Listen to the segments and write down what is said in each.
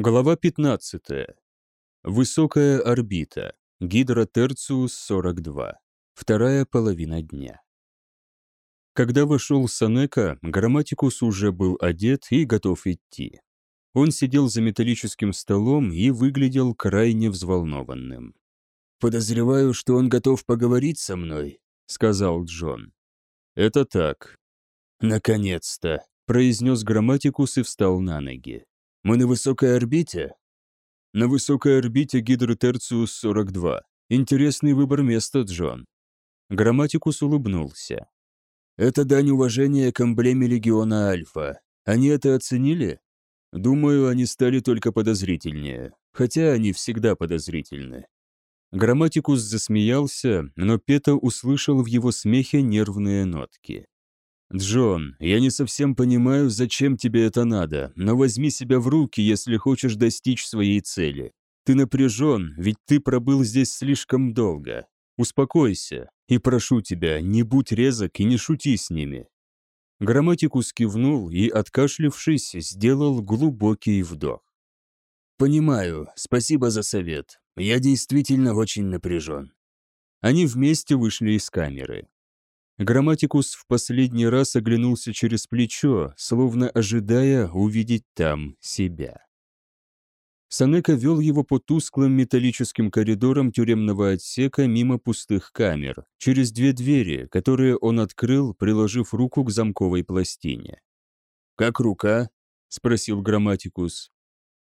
Глава 15. Высокая орбита. Гидротерциус 42. Вторая половина дня. Когда вошел Санека, Грамматикус уже был одет и готов идти. Он сидел за металлическим столом и выглядел крайне взволнованным. «Подозреваю, что он готов поговорить со мной», — сказал Джон. «Это так». «Наконец-то», — произнес Грамматикус и встал на ноги. Мы на высокой орбите? На высокой орбите Гидротерциус-42. Интересный выбор места, Джон. Грамматикус улыбнулся. Это дань уважения к эмблеме Легиона Альфа. Они это оценили? Думаю, они стали только подозрительнее. Хотя они всегда подозрительны. Грамматикус засмеялся, но Пета услышал в его смехе нервные нотки. «Джон, я не совсем понимаю, зачем тебе это надо, но возьми себя в руки, если хочешь достичь своей цели. Ты напряжен, ведь ты пробыл здесь слишком долго. Успокойся, и прошу тебя, не будь резок и не шути с ними». Грамматикус кивнул и, откашлившись, сделал глубокий вдох. «Понимаю, спасибо за совет. Я действительно очень напряжен». Они вместе вышли из камеры. Грамматикус в последний раз оглянулся через плечо, словно ожидая увидеть там себя. Санека вел его по тусклым металлическим коридорам тюремного отсека мимо пустых камер, через две двери, которые он открыл, приложив руку к замковой пластине. «Как рука?» — спросил Грамматикус.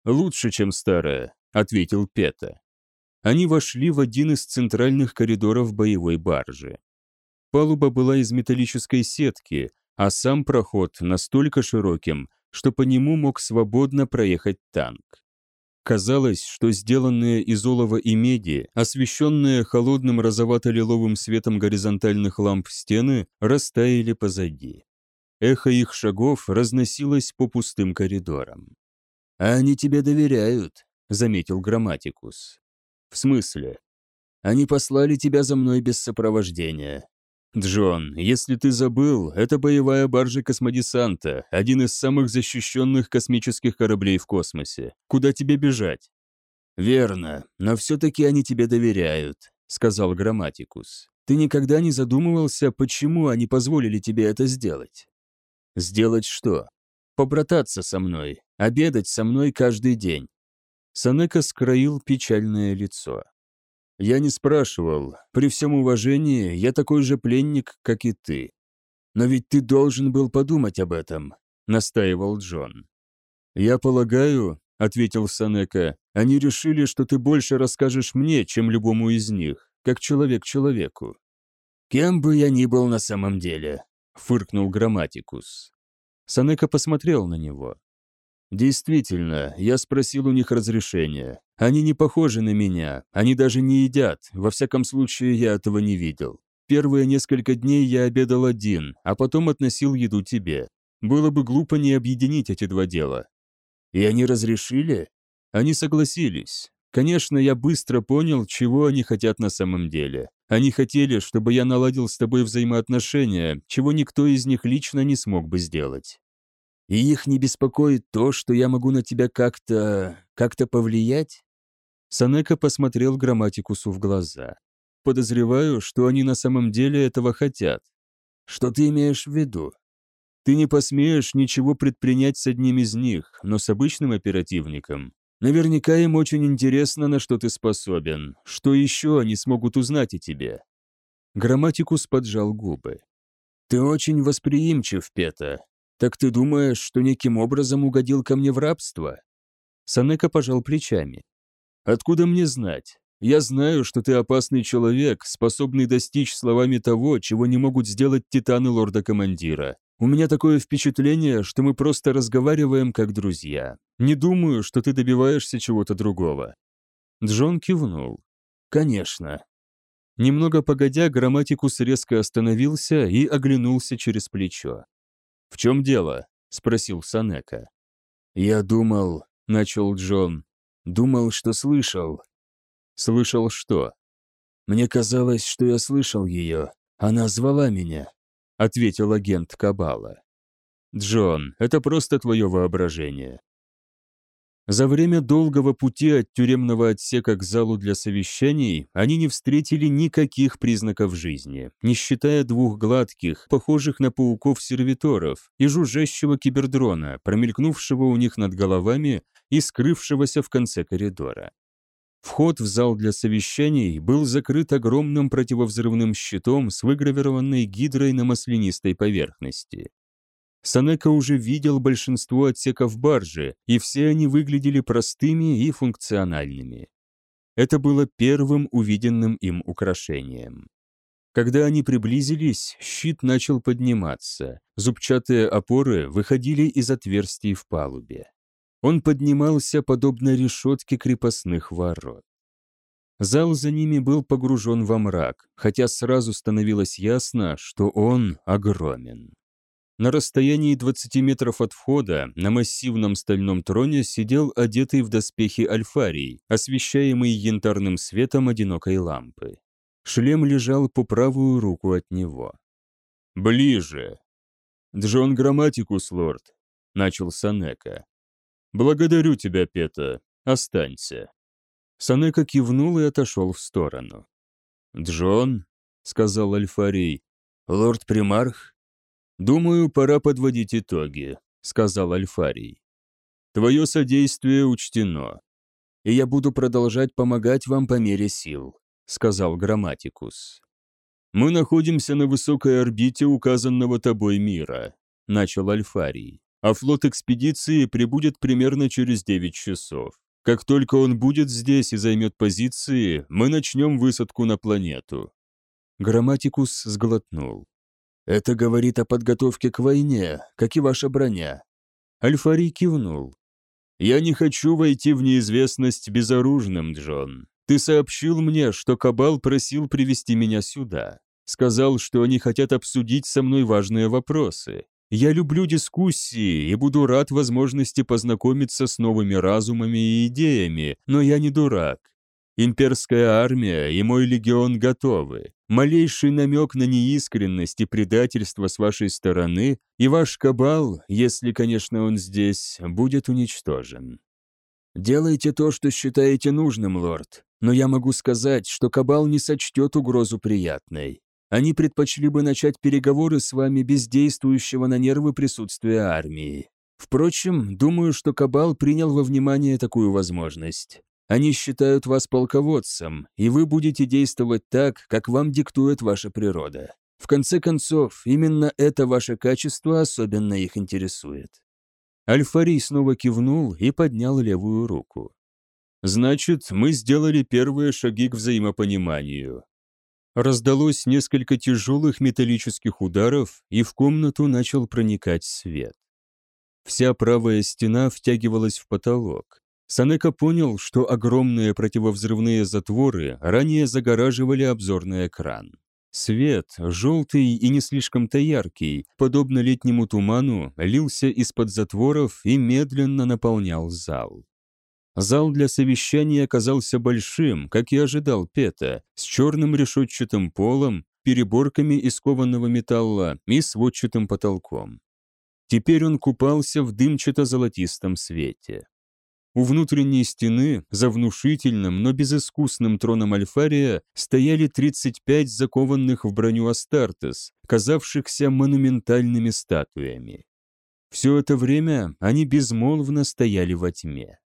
«Лучше, чем старая», — ответил Пета. Они вошли в один из центральных коридоров боевой баржи. Палуба была из металлической сетки, а сам проход настолько широким, что по нему мог свободно проехать танк. Казалось, что сделанные из олова и меди, освещенные холодным розовато-лиловым светом горизонтальных ламп стены, растаяли позади. Эхо их шагов разносилось по пустым коридорам. «А они тебе доверяют», — заметил Грамматикус. «В смысле?» «Они послали тебя за мной без сопровождения. «Джон, если ты забыл, это боевая баржа космодесанта, один из самых защищенных космических кораблей в космосе. Куда тебе бежать?» «Верно, но все-таки они тебе доверяют», — сказал Грамматикус. «Ты никогда не задумывался, почему они позволили тебе это сделать?» «Сделать что?» «Побрататься со мной, обедать со мной каждый день». Санека скроил печальное лицо. Я не спрашивал. При всем уважении, я такой же пленник, как и ты. Но ведь ты должен был подумать об этом, настаивал Джон. Я полагаю, ответил Санека, они решили, что ты больше расскажешь мне, чем любому из них, как человек человеку. Кем бы я ни был на самом деле, фыркнул Грамматикус. Санека посмотрел на него. Действительно, я спросил у них разрешения. Они не похожи на меня, они даже не едят, во всяком случае я этого не видел. Первые несколько дней я обедал один, а потом относил еду тебе. Было бы глупо не объединить эти два дела. И они разрешили? Они согласились. Конечно, я быстро понял, чего они хотят на самом деле. Они хотели, чтобы я наладил с тобой взаимоотношения, чего никто из них лично не смог бы сделать. И их не беспокоит то, что я могу на тебя как-то... как-то повлиять?» Санека посмотрел грамматикусу в глаза. «Подозреваю, что они на самом деле этого хотят». «Что ты имеешь в виду?» «Ты не посмеешь ничего предпринять с одним из них, но с обычным оперативником. Наверняка им очень интересно, на что ты способен. Что еще они смогут узнать о тебе?» Грамматикус поджал губы. «Ты очень восприимчив, Пета. «Так ты думаешь, что неким образом угодил ко мне в рабство?» Санека пожал плечами. «Откуда мне знать? Я знаю, что ты опасный человек, способный достичь словами того, чего не могут сделать титаны лорда-командира. У меня такое впечатление, что мы просто разговариваем как друзья. Не думаю, что ты добиваешься чего-то другого». Джон кивнул. «Конечно». Немного погодя, грамматикус резко остановился и оглянулся через плечо. «В чем дело?» — спросил Санека. «Я думал...» — начал Джон. «Думал, что слышал». «Слышал что?» «Мне казалось, что я слышал ее. Она звала меня», — ответил агент Кабала. «Джон, это просто твое воображение». За время долгого пути от тюремного отсека к залу для совещаний они не встретили никаких признаков жизни, не считая двух гладких, похожих на пауков-сервиторов, и жужжащего кибердрона, промелькнувшего у них над головами и скрывшегося в конце коридора. Вход в зал для совещаний был закрыт огромным противовзрывным щитом с выгравированной гидрой на маслянистой поверхности. Санека уже видел большинство отсеков баржи, и все они выглядели простыми и функциональными. Это было первым увиденным им украшением. Когда они приблизились, щит начал подниматься, зубчатые опоры выходили из отверстий в палубе. Он поднимался подобно решетке крепостных ворот. Зал за ними был погружен во мрак, хотя сразу становилось ясно, что он огромен. На расстоянии 20 метров от входа на массивном стальном троне сидел одетый в доспехи альфарий, освещаемый янтарным светом одинокой лампы. Шлем лежал по правую руку от него. «Ближе!» «Джон Грамматикус, лорд», — начал Санека. «Благодарю тебя, Пета. Останься». Санека кивнул и отошел в сторону. «Джон», — сказал Альфарий, — «лорд-примарх?» «Думаю, пора подводить итоги», — сказал Альфарий. «Твое содействие учтено, и я буду продолжать помогать вам по мере сил», — сказал Грамматикус. «Мы находимся на высокой орбите указанного тобой мира», — начал Альфарий а флот экспедиции прибудет примерно через 9 часов. Как только он будет здесь и займет позиции, мы начнем высадку на планету». Грамматикус сглотнул. «Это говорит о подготовке к войне, как и ваша броня». Альфари кивнул. «Я не хочу войти в неизвестность безоружным, Джон. Ты сообщил мне, что Кабал просил привести меня сюда. Сказал, что они хотят обсудить со мной важные вопросы. Я люблю дискуссии и буду рад возможности познакомиться с новыми разумами и идеями, но я не дурак. Имперская армия и мой легион готовы. Малейший намек на неискренность и предательство с вашей стороны, и ваш кабал, если, конечно, он здесь, будет уничтожен. Делайте то, что считаете нужным, лорд, но я могу сказать, что кабал не сочтет угрозу приятной. Они предпочли бы начать переговоры с вами без действующего на нервы присутствия армии. Впрочем, думаю, что Кабал принял во внимание такую возможность. Они считают вас полководцем, и вы будете действовать так, как вам диктует ваша природа. В конце концов, именно это ваше качество особенно их интересует». Альфарий снова кивнул и поднял левую руку. «Значит, мы сделали первые шаги к взаимопониманию. Раздалось несколько тяжелых металлических ударов, и в комнату начал проникать свет. Вся правая стена втягивалась в потолок. Санека понял, что огромные противовзрывные затворы ранее загораживали обзорный экран. Свет, желтый и не слишком-то яркий, подобно летнему туману, лился из-под затворов и медленно наполнял зал. Зал для совещаний оказался большим, как и ожидал Пета, с черным решетчатым полом, переборками из кованого металла и сводчатым потолком. Теперь он купался в дымчато-золотистом свете. У внутренней стены, за внушительным, но безыскусным троном Альфария, стояли 35 закованных в броню Астартес, казавшихся монументальными статуями. Все это время они безмолвно стояли во тьме.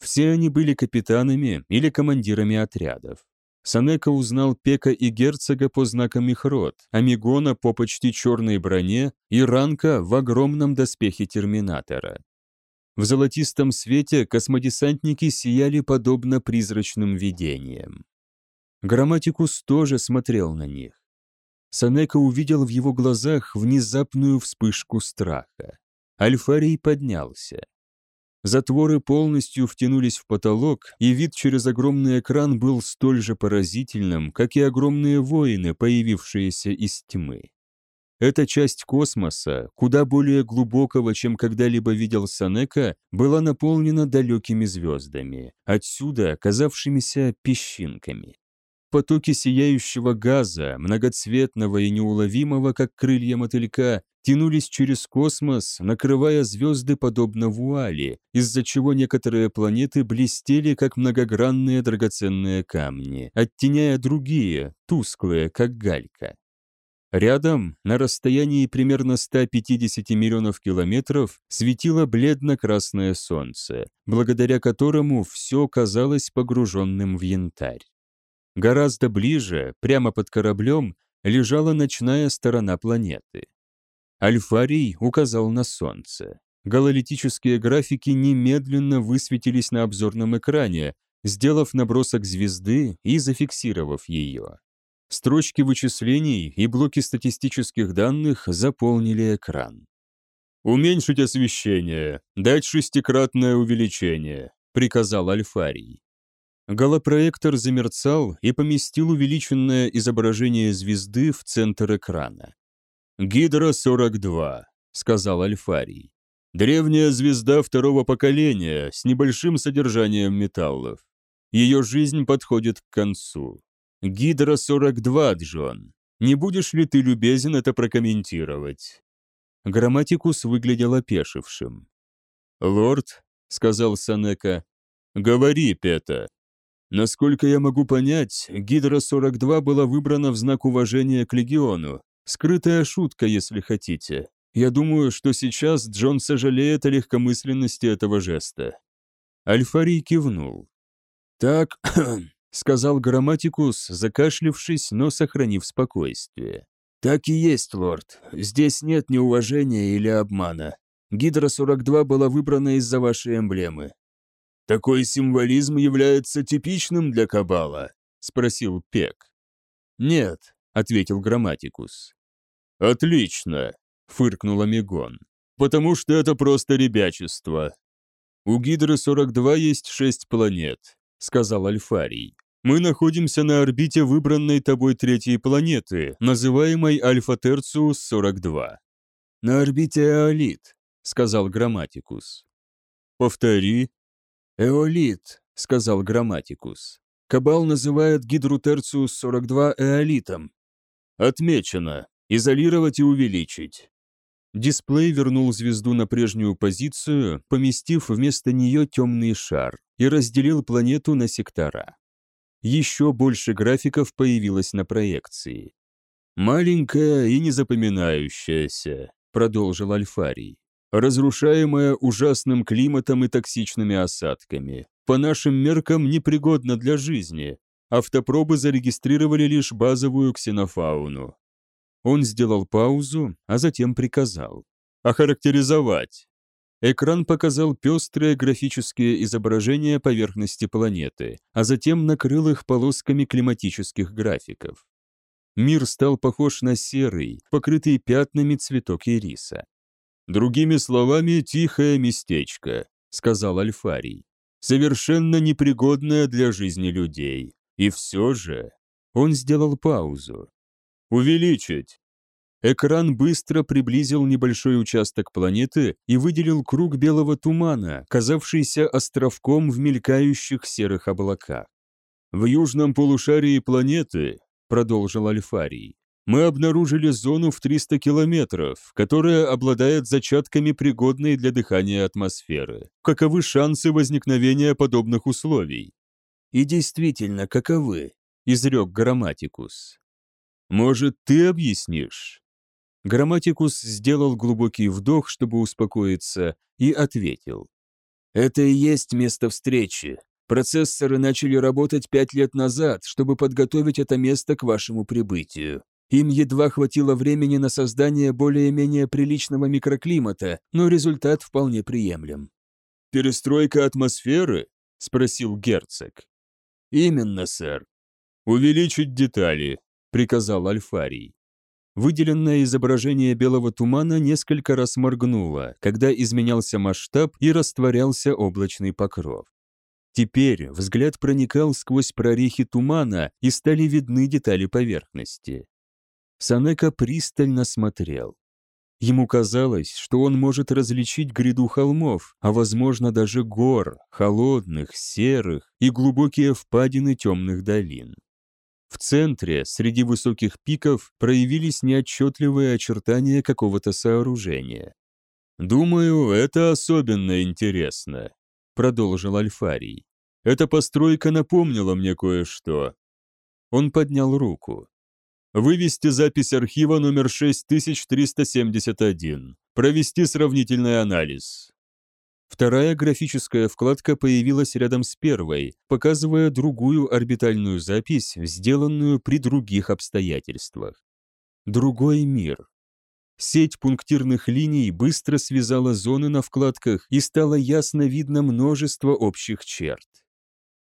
Все они были капитанами или командирами отрядов. Санека узнал Пека и Герцога по знакам их род, Амигона по почти черной броне и Ранка в огромном доспехе Терминатора. В золотистом свете космодесантники сияли подобно призрачным видениям. Грамматикус тоже смотрел на них. Санека увидел в его глазах внезапную вспышку страха. Альфарий поднялся. Затворы полностью втянулись в потолок, и вид через огромный экран был столь же поразительным, как и огромные воины, появившиеся из тьмы. Эта часть космоса, куда более глубокого, чем когда-либо видел Санека, была наполнена далекими звездами, отсюда оказавшимися песчинками. Потоки сияющего газа, многоцветного и неуловимого, как крылья мотылька, тянулись через космос, накрывая звезды подобно вуали, из-за чего некоторые планеты блестели, как многогранные драгоценные камни, оттеняя другие, тусклые, как галька. Рядом, на расстоянии примерно 150 миллионов километров, светило бледно-красное солнце, благодаря которому все казалось погруженным в янтарь. Гораздо ближе, прямо под кораблем, лежала ночная сторона планеты. Альфарий указал на солнце. Гололитические графики немедленно высветились на обзорном экране, сделав набросок звезды и зафиксировав ее. Строчки вычислений и блоки статистических данных заполнили экран. «Уменьшить освещение, дать шестикратное увеличение», — приказал Альфарий. Голопроектор замерцал и поместил увеличенное изображение звезды в центр экрана. «Гидро-42», — сказал Альфарий. «Древняя звезда второго поколения с небольшим содержанием металлов. Ее жизнь подходит к концу. «Гидра-42, Джон. Не будешь ли ты любезен это прокомментировать?» Грамматикус выглядел опешившим. «Лорд», — сказал Санека, — «говори, Пета. Насколько я могу понять, Гидра-42 была выбрана в знак уважения к Легиону. Скрытая шутка, если хотите. Я думаю, что сейчас Джон сожалеет о легкомысленности этого жеста». Альфарий кивнул. «Так, сказал грамматикус, закашлившись, но сохранив спокойствие. «Так и есть, лорд. Здесь нет неуважения или обмана. Гидра-42 была выбрана из-за вашей эмблемы». «Такой символизм является типичным для Кабала?» — спросил Пек. «Нет», — ответил грамматикус. «Отлично», — фыркнул Амигон. «Потому что это просто ребячество. У Гидры-42 есть шесть планет», — сказал Альфарий. Мы находимся на орбите выбранной тобой третьей планеты, называемой Альфа Терциус-42. На орбите Эолит, сказал Грамматикус. Повтори. Эолит, сказал Грамматикус. Кабал называет Гидру Терциус-42 Эолитом. Отмечено. Изолировать и увеличить. Дисплей вернул звезду на прежнюю позицию, поместив вместо нее темный шар, и разделил планету на сектора еще больше графиков появилось на проекции. «Маленькая и незапоминающаяся», — продолжил Альфарий, «разрушаемая ужасным климатом и токсичными осадками. По нашим меркам непригодна для жизни. Автопробы зарегистрировали лишь базовую ксенофауну». Он сделал паузу, а затем приказал. «Охарактеризовать». Экран показал пестрые графические изображения поверхности планеты, а затем накрыл их полосками климатических графиков. Мир стал похож на серый, покрытый пятнами цветок ириса. «Другими словами, тихое местечко», — сказал Альфарий. «Совершенно непригодное для жизни людей. И все же...» Он сделал паузу. «Увеличить!» Экран быстро приблизил небольшой участок планеты и выделил круг белого тумана, казавшийся островком в мелькающих серых облаках. «В южном полушарии планеты», — продолжил Альфарий, «мы обнаружили зону в 300 километров, которая обладает зачатками пригодной для дыхания атмосферы. Каковы шансы возникновения подобных условий?» «И действительно, каковы?» — изрек Грамматикус. «Может, ты объяснишь?» Грамматикус сделал глубокий вдох, чтобы успокоиться, и ответил. «Это и есть место встречи. Процессоры начали работать пять лет назад, чтобы подготовить это место к вашему прибытию. Им едва хватило времени на создание более-менее приличного микроклимата, но результат вполне приемлем». «Перестройка атмосферы?» — спросил герцог. «Именно, сэр». «Увеличить детали», — приказал Альфарий. Выделенное изображение белого тумана несколько раз моргнуло, когда изменялся масштаб и растворялся облачный покров. Теперь взгляд проникал сквозь прорехи тумана, и стали видны детали поверхности. Санека пристально смотрел. Ему казалось, что он может различить гряду холмов, а возможно даже гор, холодных, серых и глубокие впадины темных долин. В центре, среди высоких пиков, проявились неотчетливые очертания какого-то сооружения. «Думаю, это особенно интересно», — продолжил Альфарий. «Эта постройка напомнила мне кое-что». Он поднял руку. «Вывести запись архива номер 6371. Провести сравнительный анализ. Вторая графическая вкладка появилась рядом с первой, показывая другую орбитальную запись, сделанную при других обстоятельствах. Другой мир. Сеть пунктирных линий быстро связала зоны на вкладках и стало ясно видно множество общих черт.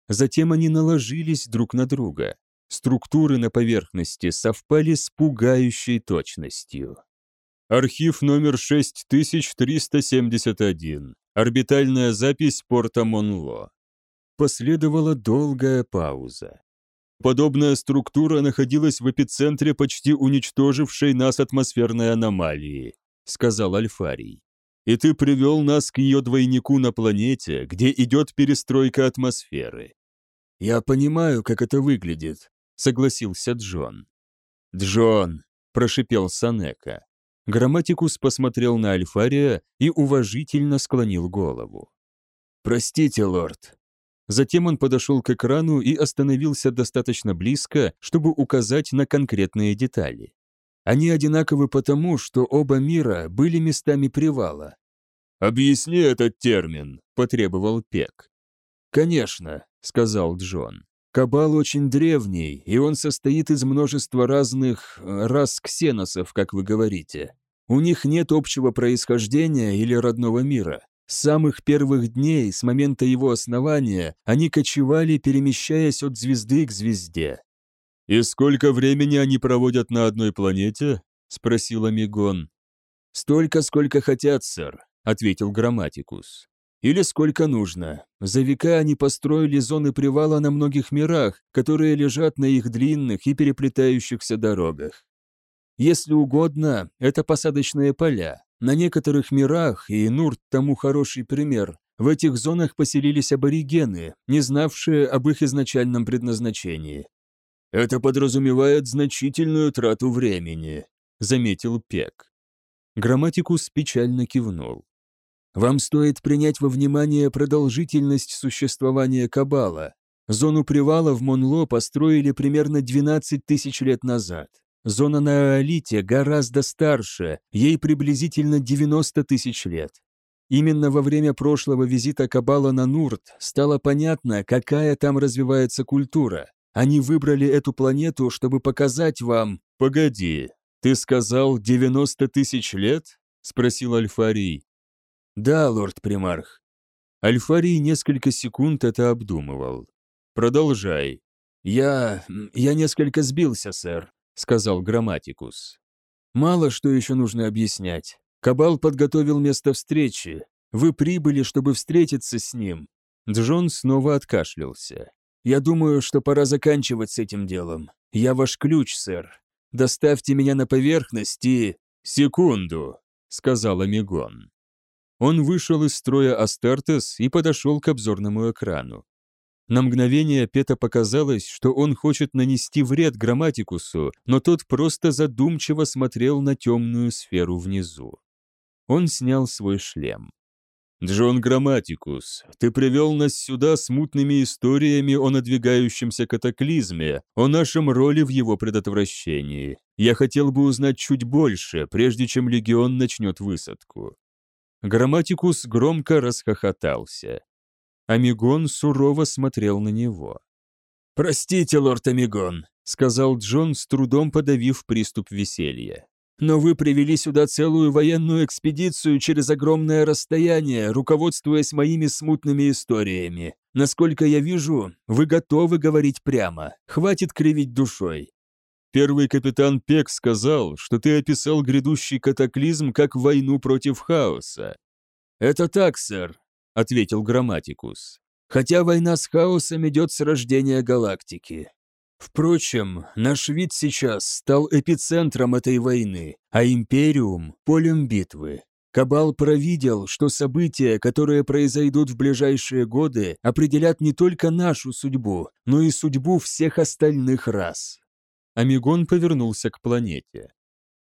Затем они наложились друг на друга. Структуры на поверхности совпали с пугающей точностью. Архив номер 6371. Орбитальная запись порта Монло. Последовала долгая пауза. Подобная структура находилась в эпицентре почти уничтожившей нас атмосферной аномалии, сказал Альфарий. И ты привел нас к ее двойнику на планете, где идет перестройка атмосферы. Я понимаю, как это выглядит, согласился Джон. Джон, прошипел Санека. Грамматикус посмотрел на Альфария и уважительно склонил голову. «Простите, лорд». Затем он подошел к экрану и остановился достаточно близко, чтобы указать на конкретные детали. Они одинаковы потому, что оба мира были местами привала. «Объясни этот термин», — потребовал Пек. «Конечно», — сказал Джон. «Кабал очень древний, и он состоит из множества разных э, рас ксеносов, как вы говорите. У них нет общего происхождения или родного мира. С самых первых дней, с момента его основания, они кочевали, перемещаясь от звезды к звезде. «И сколько времени они проводят на одной планете?» — спросил Амигон. «Столько, сколько хотят, сэр», — ответил Грамматикус. «Или сколько нужно. За века они построили зоны привала на многих мирах, которые лежат на их длинных и переплетающихся дорогах. Если угодно, это посадочные поля. На некоторых мирах, и Нурт тому хороший пример, в этих зонах поселились аборигены, не знавшие об их изначальном предназначении. «Это подразумевает значительную трату времени», — заметил Пек. Грамматикус печально кивнул. «Вам стоит принять во внимание продолжительность существования Кабала. Зону привала в Монло построили примерно 12 тысяч лет назад. Зона на Аолите гораздо старше, ей приблизительно 90 тысяч лет. Именно во время прошлого визита Кабала на Нурт стало понятно, какая там развивается культура. Они выбрали эту планету, чтобы показать вам... «Погоди, ты сказал 90 тысяч лет?» — спросил Альфарий. «Да, лорд-примарх». Альфарий несколько секунд это обдумывал. «Продолжай». «Я... я несколько сбился, сэр сказал Грамматикус. Мало что еще нужно объяснять. Кабал подготовил место встречи. Вы прибыли, чтобы встретиться с ним. Джон снова откашлялся. Я думаю, что пора заканчивать с этим делом. Я ваш ключ, сэр. Доставьте меня на поверхность и... Секунду, сказал Амигон. Он вышел из строя Астартес и подошел к обзорному экрану. На мгновение Пета показалось, что он хочет нанести вред Грамматикусу, но тот просто задумчиво смотрел на темную сферу внизу. Он снял свой шлем. «Джон Грамматикус, ты привел нас сюда с мутными историями о надвигающемся катаклизме, о нашем роли в его предотвращении. Я хотел бы узнать чуть больше, прежде чем Легион начнет высадку». Грамматикус громко расхохотался. Амигон сурово смотрел на него. «Простите, лорд Амигон», — сказал Джон, с трудом подавив приступ веселья. «Но вы привели сюда целую военную экспедицию через огромное расстояние, руководствуясь моими смутными историями. Насколько я вижу, вы готовы говорить прямо. Хватит кривить душой. Первый капитан Пек сказал, что ты описал грядущий катаклизм как войну против хаоса. Это так, сэр, ответил Грамматикус. Хотя война с хаосом идет с рождения галактики. Впрочем, наш вид сейчас стал эпицентром этой войны, а Империум – полем битвы. Кабал провидел, что события, которые произойдут в ближайшие годы, определят не только нашу судьбу, но и судьбу всех остальных рас. Амигон повернулся к планете.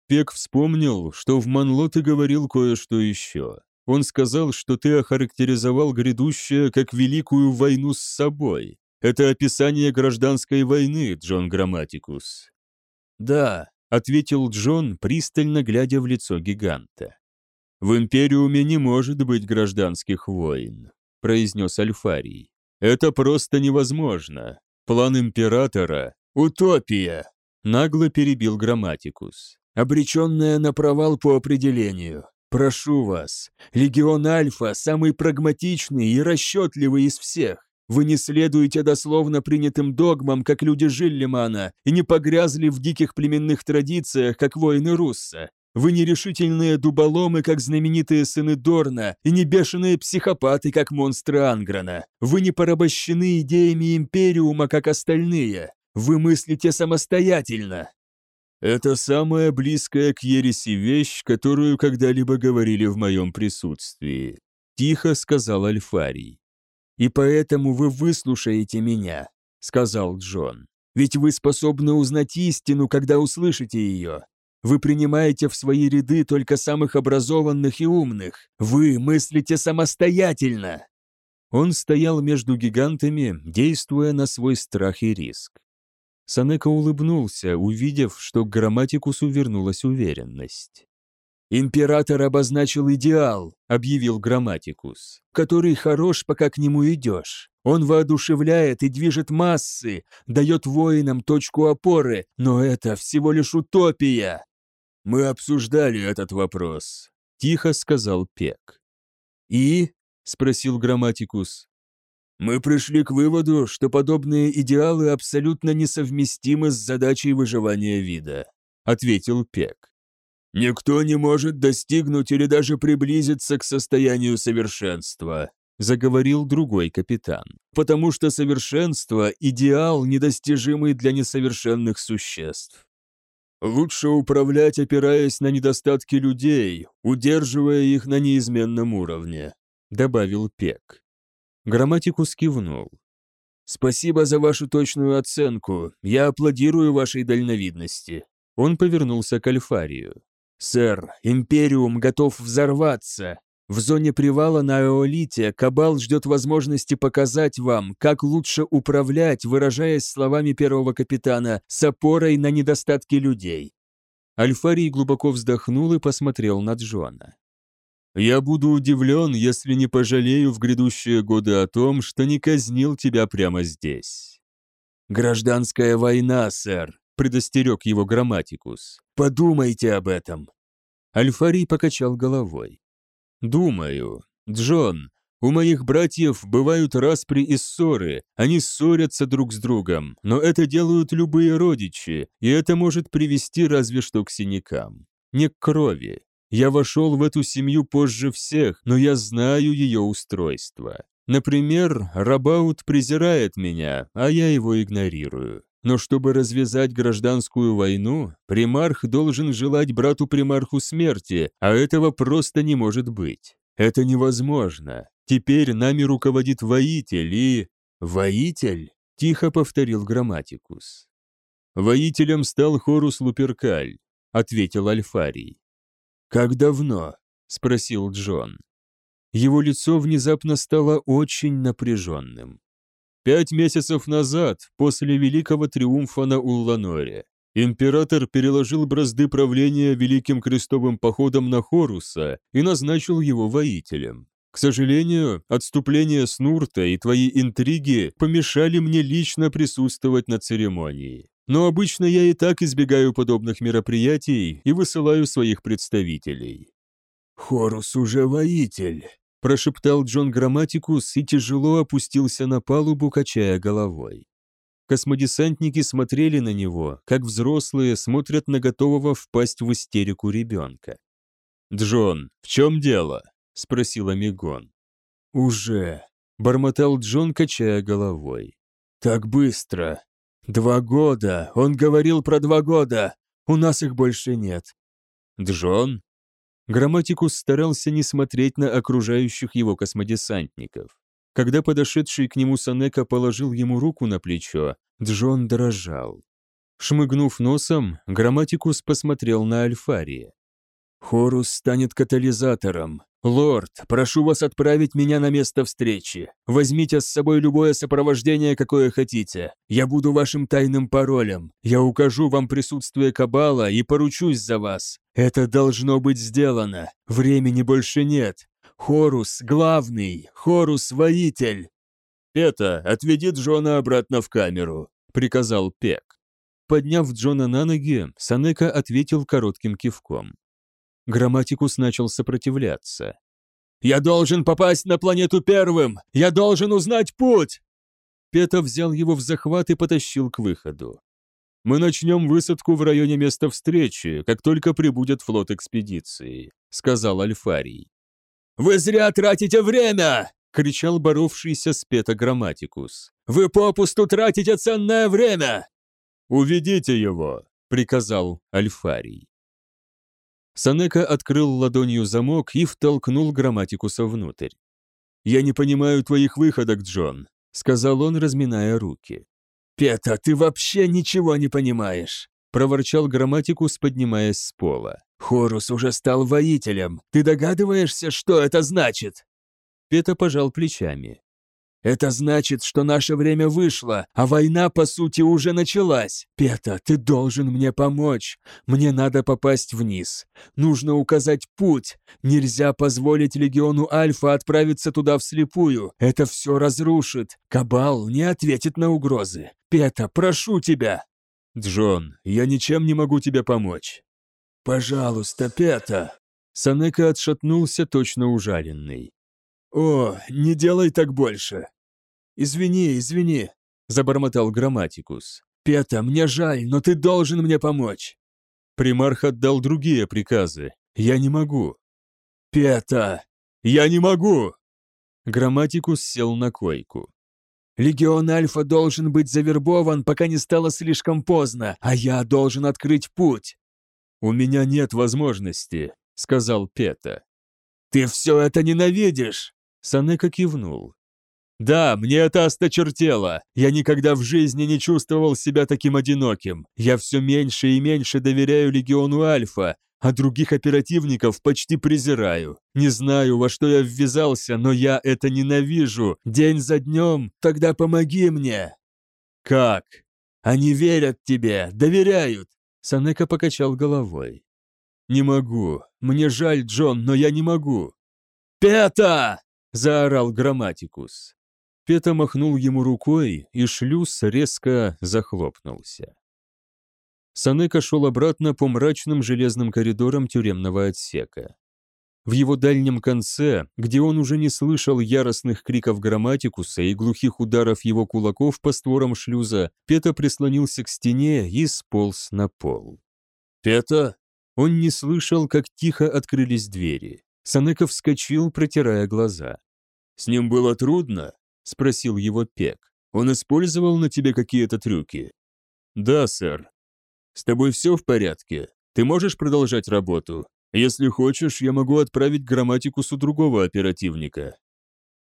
Пек вспомнил, что в Манло ты говорил кое-что еще. Он сказал, что ты охарактеризовал грядущее как великую войну с собой. Это описание гражданской войны, Джон Грамматикус. «Да», — ответил Джон, пристально глядя в лицо гиганта. «В Империуме не может быть гражданских войн», — произнес Альфарий. «Это просто невозможно. План Императора — утопия», — нагло перебил Грамматикус. «Обреченная на провал по определению. Прошу вас, Легион Альфа самый прагматичный и расчетливый из всех. Вы не следуете дословно принятым догмам, как люди Жиллимана, и не погрязли в диких племенных традициях, как воины Русса. Вы не решительные дуболомы, как знаменитые сыны Дорна, и не бешеные психопаты, как монстры Анграна. Вы не порабощены идеями Империума, как остальные. Вы мыслите самостоятельно. Это самая близкая к ереси вещь, которую когда-либо говорили в моем присутствии. Тихо сказал Альфарий. «И поэтому вы выслушаете меня», — сказал Джон. «Ведь вы способны узнать истину, когда услышите ее. Вы принимаете в свои ряды только самых образованных и умных. Вы мыслите самостоятельно». Он стоял между гигантами, действуя на свой страх и риск. Санека улыбнулся, увидев, что к грамматикусу вернулась уверенность. «Император обозначил идеал», — объявил грамматикус, «который хорош, пока к нему идешь. Он воодушевляет и движет массы, дает воинам точку опоры, но это всего лишь утопия». «Мы обсуждали этот вопрос», — тихо сказал Пек. «И?» — спросил грамматикус. Мы пришли к выводу, что подобные идеалы абсолютно несовместимы с задачей выживания вида, ответил Пек. Никто не может достигнуть или даже приблизиться к состоянию совершенства, заговорил другой капитан. Потому что совершенство – идеал, недостижимый для несовершенных существ. Лучше управлять, опираясь на недостатки людей, удерживая их на неизменном уровне, добавил Пек. Грамматикус кивнул. «Спасибо за вашу точную оценку. Я аплодирую вашей дальновидности». Он повернулся к Альфарию. «Сэр, Империум готов взорваться. В зоне привала на Эолите Кабал ждет возможности показать вам, как лучше управлять, выражаясь словами первого капитана, с опорой на недостатки людей». Альфарий глубоко вздохнул и посмотрел на Джона. Я буду удивлен, если не пожалею в грядущие годы о том, что не казнил тебя прямо здесь». «Гражданская война, сэр», — предостерег его грамматикус. «Подумайте об этом». Альфарий покачал головой. «Думаю. Джон, у моих братьев бывают распри и ссоры, они ссорятся друг с другом, но это делают любые родичи, и это может привести разве что к синякам. Не к крови. Я вошел в эту семью позже всех, но я знаю ее устройство. Например, Рабаут презирает меня, а я его игнорирую. Но чтобы развязать гражданскую войну, примарх должен желать брату-примарху смерти, а этого просто не может быть. Это невозможно. Теперь нами руководит воитель и... «Воитель?» – тихо повторил Грамматикус. «Воителем стал Хорус Луперкаль», – ответил Альфарий. «Как давно?» – спросил Джон. Его лицо внезапно стало очень напряженным. Пять месяцев назад, после великого триумфа на Улланоре, император переложил бразды правления Великим Крестовым походом на Хоруса и назначил его воителем. К сожалению, отступление с Нурта и твои интриги помешали мне лично присутствовать на церемонии но обычно я и так избегаю подобных мероприятий и высылаю своих представителей». «Хорус уже воитель», – прошептал Джон Грамматикус и тяжело опустился на палубу, качая головой. Космодесантники смотрели на него, как взрослые смотрят на готового впасть в истерику ребенка. «Джон, в чем дело?» – спросил Амигон. «Уже», – бормотал Джон, качая головой. «Так быстро. «Два года! Он говорил про два года! У нас их больше нет!» «Джон?» Грамматикус старался не смотреть на окружающих его космодесантников. Когда подошедший к нему Санека положил ему руку на плечо, Джон дрожал. Шмыгнув носом, Грамматикус посмотрел на Альфария. «Хорус станет катализатором. Лорд, прошу вас отправить меня на место встречи. Возьмите с собой любое сопровождение, какое хотите. Я буду вашим тайным паролем. Я укажу вам присутствие Кабала и поручусь за вас. Это должно быть сделано. Времени больше нет. Хорус главный, Хорус воитель. «Пета, отведи Джона обратно в камеру», — приказал Пек. Подняв Джона на ноги, Санека ответил коротким кивком. Грамматикус начал сопротивляться. «Я должен попасть на планету первым! Я должен узнать путь!» Пета взял его в захват и потащил к выходу. «Мы начнем высадку в районе места встречи, как только прибудет флот экспедиции», — сказал Альфарий. «Вы зря тратите время!» — кричал боровшийся с Пета Грамматикус. «Вы попусту тратите ценное время!» «Уведите его!» — приказал Альфарий. Санека открыл ладонью замок и втолкнул грамматикуса внутрь. «Я не понимаю твоих выходок, Джон», — сказал он, разминая руки. «Пета, ты вообще ничего не понимаешь», — проворчал грамматикус, поднимаясь с пола. «Хорус уже стал воителем. Ты догадываешься, что это значит?» Пета пожал плечами. Это значит, что наше время вышло, а война, по сути, уже началась. Пета, ты должен мне помочь. Мне надо попасть вниз. Нужно указать путь. Нельзя позволить легиону Альфа отправиться туда вслепую. Это все разрушит. Кабал не ответит на угрозы. Пета, прошу тебя. Джон, я ничем не могу тебе помочь. Пожалуйста, Пета. Санека отшатнулся, точно ужаленный. «О, не делай так больше!» «Извини, извини», — забормотал Грамматикус. «Пета, мне жаль, но ты должен мне помочь». Примарх отдал другие приказы. «Я не могу». «Пета, я не могу!» Грамматикус сел на койку. «Легион Альфа должен быть завербован, пока не стало слишком поздно, а я должен открыть путь». «У меня нет возможности», — сказал Пета. «Ты все это ненавидишь!» Санека кивнул. «Да, мне это осточертело. Я никогда в жизни не чувствовал себя таким одиноким. Я все меньше и меньше доверяю Легиону Альфа, а других оперативников почти презираю. Не знаю, во что я ввязался, но я это ненавижу. День за днем. Тогда помоги мне!» «Как?» «Они верят тебе, доверяют!» Санека покачал головой. «Не могу. Мне жаль, Джон, но я не могу». «Пета!» — заорал Грамматикус. Пета махнул ему рукой, и шлюз резко захлопнулся. Санека шел обратно по мрачным железным коридорам тюремного отсека. В его дальнем конце, где он уже не слышал яростных криков грамматикуса и глухих ударов его кулаков по створам шлюза, Пета прислонился к стене и сполз на пол. «Пета?» Он не слышал, как тихо открылись двери. Санека вскочил, протирая глаза. «С ним было трудно?» — спросил его Пек. «Он использовал на тебе какие-то трюки?» «Да, сэр». «С тобой все в порядке? Ты можешь продолжать работу? Если хочешь, я могу отправить грамматикусу другого оперативника».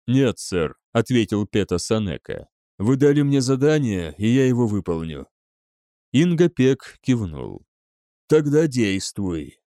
«Нет, сэр», — ответил Пета Санека. «Вы дали мне задание, и я его выполню». Инга Пек кивнул. «Тогда действуй».